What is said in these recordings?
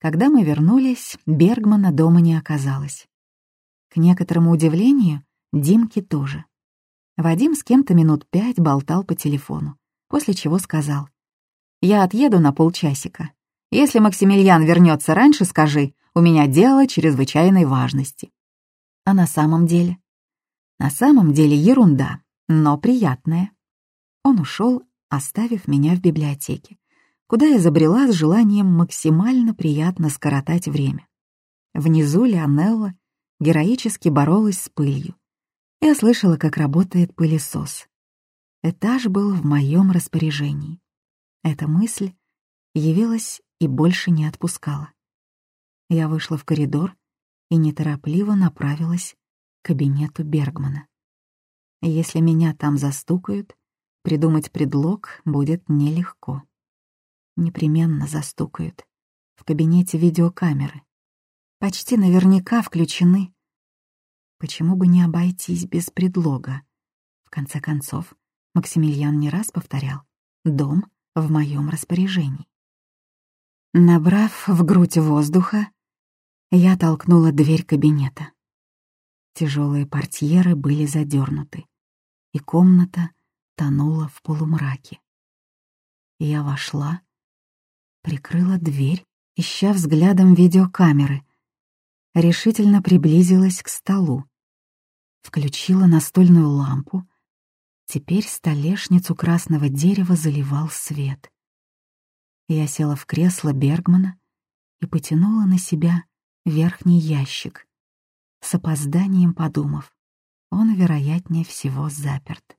Когда мы вернулись, Бергмана дома не оказалось. К некоторому удивлению, Димки тоже. Вадим с кем-то минут пять болтал по телефону, после чего сказал. «Я отъеду на полчасика. Если Максимилиан вернется раньше, скажи, у меня дело чрезвычайной важности». А на самом деле? На самом деле ерунда, но приятная. Он ушел, оставив меня в библиотеке, куда я забрела с желанием максимально приятно скоротать время. Внизу Леонелла героически боролась с пылью. Я слышала, как работает пылесос. Этаж был в моем распоряжении. Эта мысль явилась и больше не отпускала. Я вышла в коридор и неторопливо направилась к кабинету Бергмана. Если меня там застукают, придумать предлог будет нелегко. Непременно застукают. В кабинете видеокамеры. Почти наверняка включены. Почему бы не обойтись без предлога? В конце концов, Максимилиан не раз повторял «Дом в моем распоряжении». Набрав в грудь воздуха, я толкнула дверь кабинета. Тяжелые портьеры были задернуты, и комната тонула в полумраке. Я вошла, прикрыла дверь, ища взглядом видеокамеры, решительно приблизилась к столу, включила настольную лампу, теперь столешницу красного дерева заливал свет. Я села в кресло Бергмана и потянула на себя верхний ящик, с опозданием подумав, он, вероятнее всего, заперт.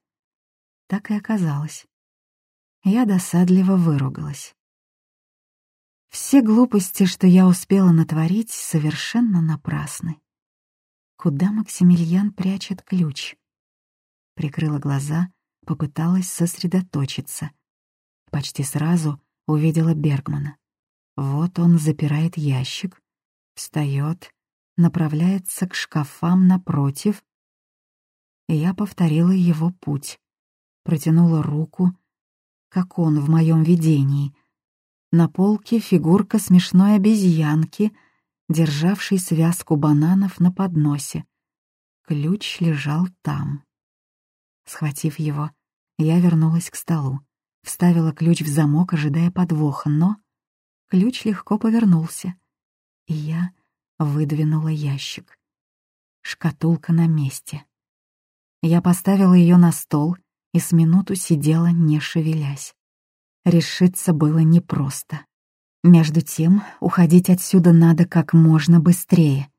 Так и оказалось. Я досадливо выругалась. Все глупости, что я успела натворить, совершенно напрасны. Куда Максимилиан прячет ключ? Прикрыла глаза, попыталась сосредоточиться. Почти сразу увидела Бергмана. Вот он запирает ящик, встает, направляется к шкафам напротив. Я повторила его путь протянула руку, как он в моем видении. На полке фигурка смешной обезьянки, державшей связку бананов на подносе. Ключ лежал там. Схватив его, я вернулась к столу, вставила ключ в замок, ожидая подвоха, но ключ легко повернулся, и я выдвинула ящик. Шкатулка на месте. Я поставила ее на стол — и с минуту сидела, не шевелясь. Решиться было непросто. Между тем, уходить отсюда надо как можно быстрее.